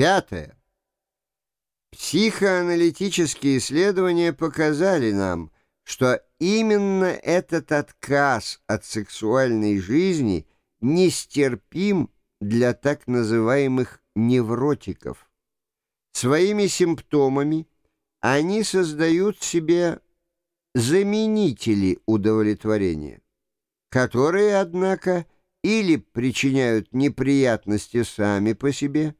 Пятое. Психоаналитические исследования показали нам, что именно этот отказ от сексуальной жизни нестерпим для так называемых невротиков. Своими симптомами они создают себе заменители удовлетворения, которые, однако, или причиняют неприятности сами по себе,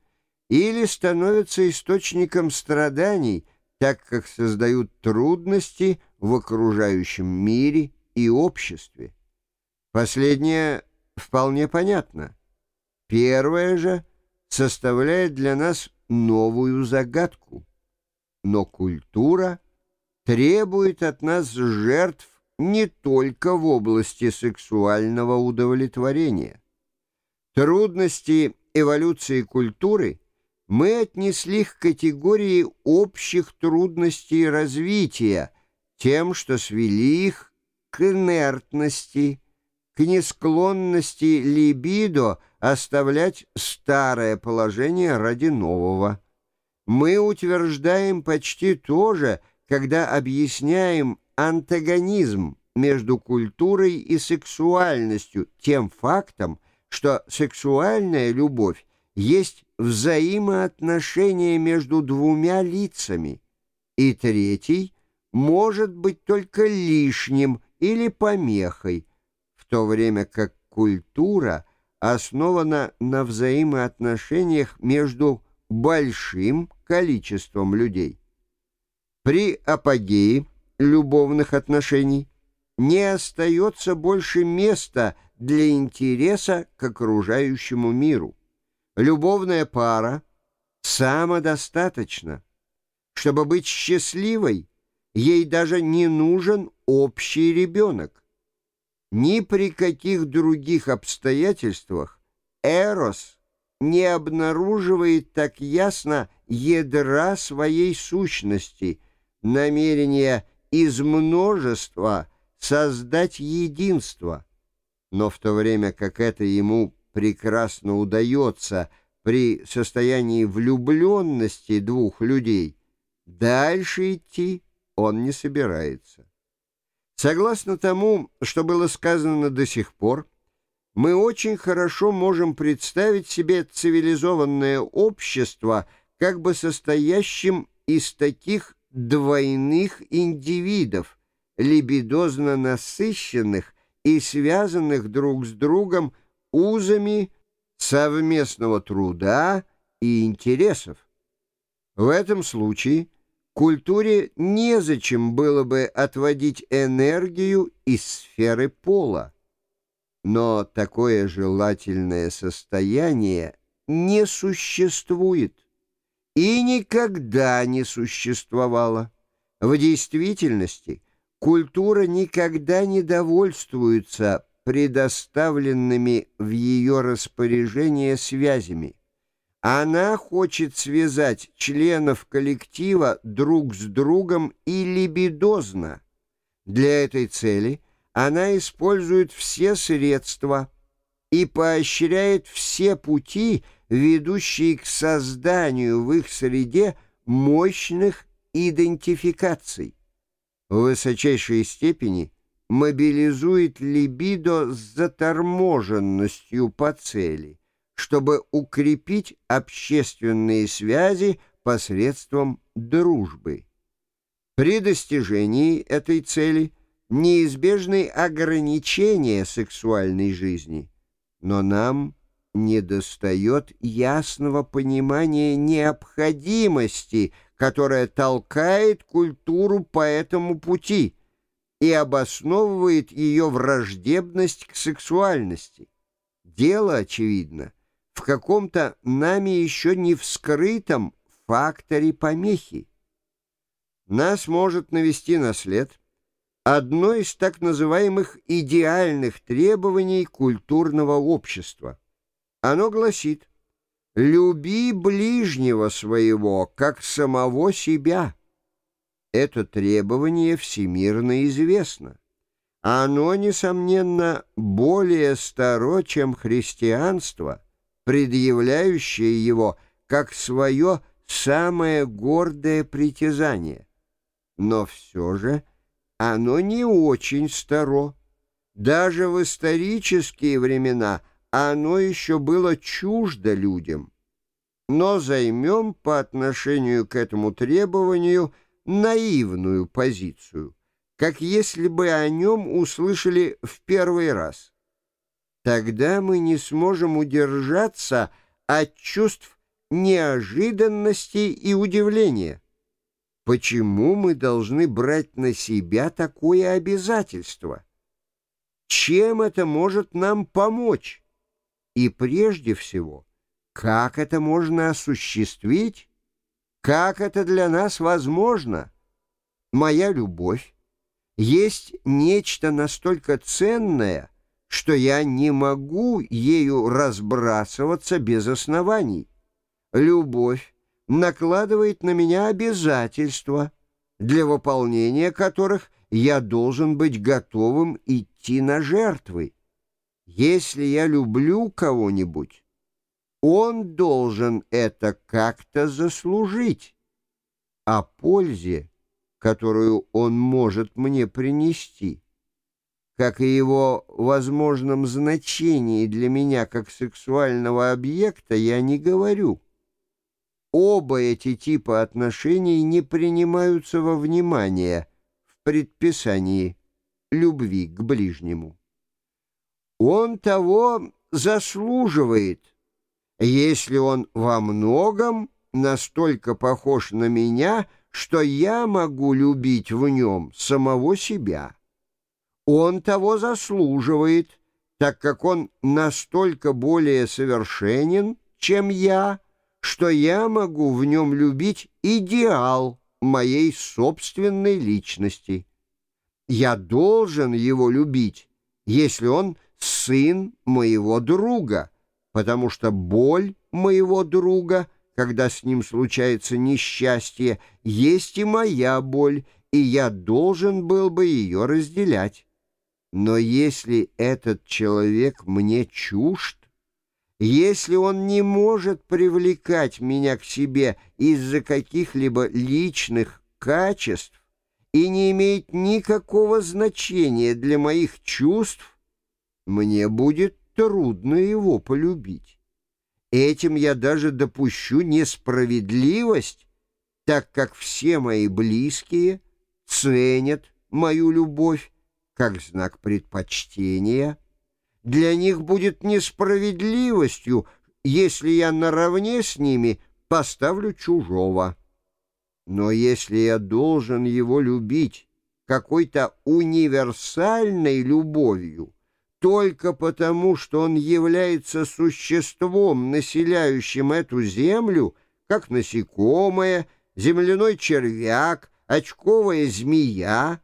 или становятся источником страданий, так как создают трудности в окружающем мире и обществе. Последнее вполне понятно. Первое же составляет для нас новую загадку. Но культура требует от нас жертв не только в области сексуального удовлетворения. Трудности эволюции культуры мы отнесли к категории общих трудностей развития, тем, что свели их к инертности, к несклонности либидо оставлять старое положение ради нового. Мы утверждаем почти то же, когда объясняем антагонизм между культурой и сексуальностью тем фактом, что сексуальная любовь есть взаимоотношение между двумя лицами, и третий может быть только лишним или помехой, в то время как культура основана на взаимоотношениях между большим количеством людей. При апогее любовных отношений не остается больше места для интереса к окружающему миру. Любовная пара самодостаточна. Чтобы быть счастливой, ей даже не нужен общий ребенок. Ни при каких других обстоятельствах Эрос не обнаруживает так ясно ядра своей сущности, намерения из множества создать единство, но в то время как это ему прекрасно удается при состоянии влюбленности двух людей, дальше идти он не собирается. Согласно тому, что было сказано до сих пор, мы очень хорошо можем представить себе цивилизованное общество как бы состоящим из таких двойных индивидов, либидозно насыщенных и связанных друг с другом узами совместного труда и интересов. В этом случае культуре незачем было бы отводить энергию из сферы пола. Но такое желательное состояние не существует и никогда не существовало. В действительности культура никогда не довольствуется предоставленными в ее распоряжение связями. Она хочет связать членов коллектива друг с другом и либидозно. Для этой цели она использует все средства и поощряет все пути, ведущие к созданию в их среде мощных идентификаций. В высочайшей степени мобилизует либидо с заторможенностью по цели, чтобы укрепить общественные связи посредством дружбы. При достижении этой цели неизбежны ограничения сексуальной жизни, но нам недостает ясного понимания необходимости, которая толкает культуру по этому пути и обосновывает ее враждебность к сексуальности. Дело, очевидно, в каком-то нами еще не вскрытом факторе помехи. Нас может навести на след одно из так называемых идеальных требований культурного общества. Оно гласит «люби ближнего своего, как самого себя». Это требование всемирно известно. Оно, несомненно, более старо, чем христианство, предъявляющее его как свое самое гордое притязание. Но все же оно не очень старо. Даже в исторические времена оно еще было чуждо людям. Но займем по отношению к этому требованию наивную позицию, как если бы о нем услышали в первый раз. Тогда мы не сможем удержаться от чувств неожиданности и удивления. Почему мы должны брать на себя такое обязательство? Чем это может нам помочь? И прежде всего, как это можно осуществить? Как это для нас возможно? Моя любовь есть нечто настолько ценное, что я не могу ею разбрасываться без оснований. Любовь накладывает на меня обязательства, для выполнения которых я должен быть готовым идти на жертвы. Если я люблю кого-нибудь, он должен это как-то заслужить. О пользе, которую он может мне принести, как и его возможном значении для меня как сексуального объекта, я не говорю. Оба эти типа отношений не принимаются во внимание в предписании любви к ближнему. Он того заслуживает, если он во многом настолько похож на меня, что я могу любить в нем самого себя. Он того заслуживает, так как он настолько более совершенен, чем я, что я могу в нем любить идеал моей собственной личности. Я должен его любить, если он сын моего друга, потому что боль моего друга, когда с ним случается несчастье, есть и моя боль, и я должен был бы ее разделять. Но если этот человек мне чужд, если он не может привлекать меня к себе из-за каких-либо личных качеств и не имеет никакого значения для моих чувств, мне будет трудно его полюбить. Этим я даже допущу несправедливость, так как все мои близкие ценят мою любовь как знак предпочтения, для них будет несправедливостью, если я наравне с ними поставлю чужого. Но если я должен его любить какой-то универсальной любовью, только потому, что он является существом, населяющим эту землю, как насекомое, земляной червяк, очковая змея,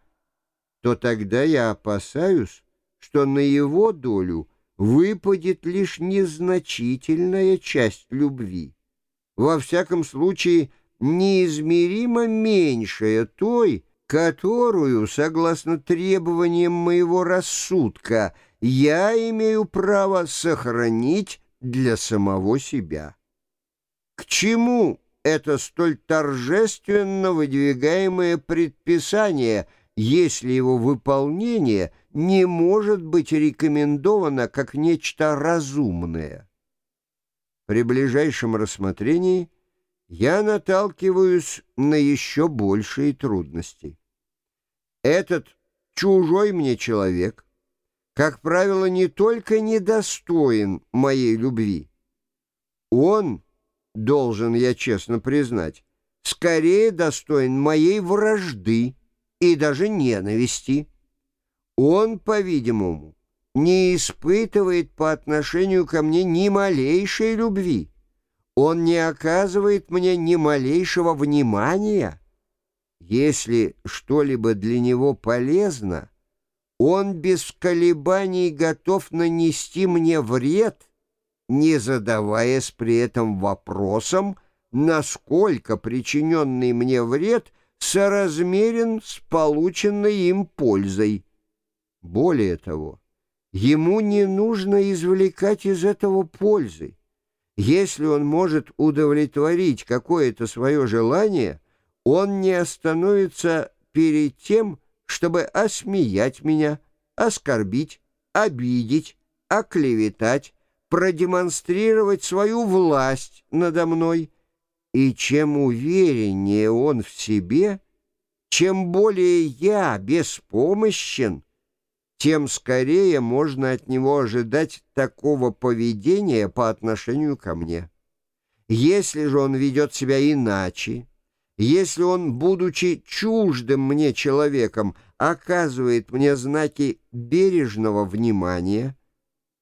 то тогда я опасаюсь, что на его долю выпадет лишь незначительная часть любви, во всяком случае неизмеримо меньшая той, которую, согласно требованиям моего рассудка, я имею право сохранить для самого себя. К чему это столь торжественно выдвигаемое предписание, если его выполнение — не может быть рекомендовано как нечто разумное. При ближайшем рассмотрении я наталкиваюсь на еще большие трудности. Этот чужой мне человек, как правило, не только недостоин моей любви, он, должен я честно признать, скорее достоин моей вражды и даже ненависти. Он, по-видимому, не испытывает по отношению ко мне ни малейшей любви. Он не оказывает мне ни малейшего внимания. Если что-либо для него полезно, он без колебаний готов нанести мне вред, не задаваясь при этом вопросом, насколько причиненный мне вред соразмерен с полученной им пользой. Более того, ему не нужно извлекать из этого пользы. Если он может удовлетворить какое-то свое желание, он не остановится перед тем, чтобы осмеять меня, оскорбить, обидеть, оклеветать, продемонстрировать свою власть надо мной. И чем увереннее он в себе, чем более я беспомощен, тем скорее можно от него ожидать такого поведения по отношению ко мне. Если же он ведет себя иначе, если он, будучи чуждым мне человеком, оказывает мне знаки бережного внимания,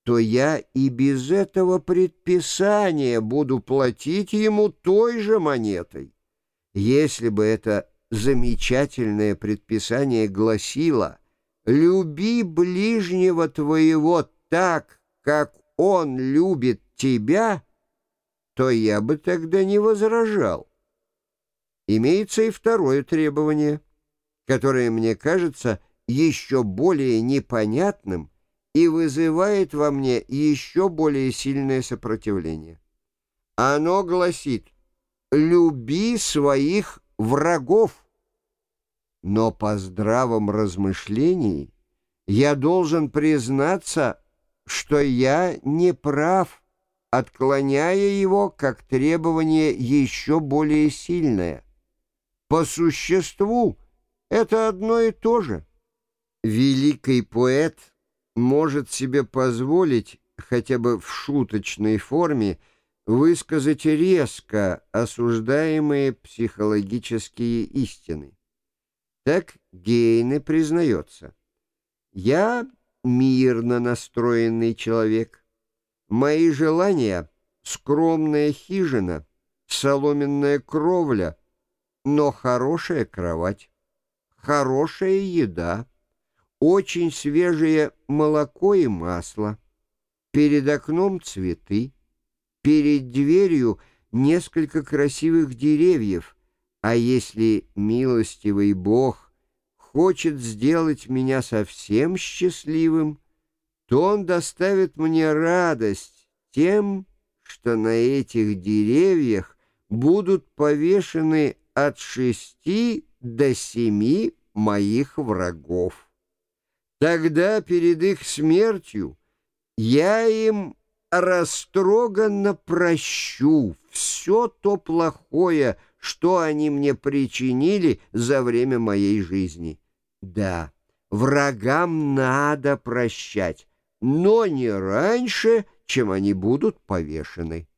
то я и без этого предписания буду платить ему той же монетой. Если бы это замечательное предписание гласило «Люби ближнего твоего так, как он любит тебя», то я бы тогда не возражал. Имеется и второе требование, которое мне кажется еще более непонятным и вызывает во мне еще более сильное сопротивление. Оно гласит «люби своих врагов». Но по здравом размышлении я должен признаться, что я не прав, отклоняя его как требование еще более сильное. По существу это одно и то же. Великий поэт может себе позволить, хотя бы в шуточной форме, высказать резко осуждаемые психологические истины. Так Гейне признается. «Я мирно настроенный человек. Мои желания — скромная хижина, соломенная кровля — но хорошая кровать, хорошая еда, очень свежее молоко и масло, перед окном цветы, перед дверью несколько красивых деревьев, а если милостивый Бог хочет сделать меня совсем счастливым, то он доставит мне радость тем, что на этих деревьях будут повешены от шести до семи моих врагов. Тогда перед их смертью я им растроганно прощу все то плохое, что они мне причинили за время моей жизни. Да, врагам надо прощать, но не раньше, чем они будут повешены.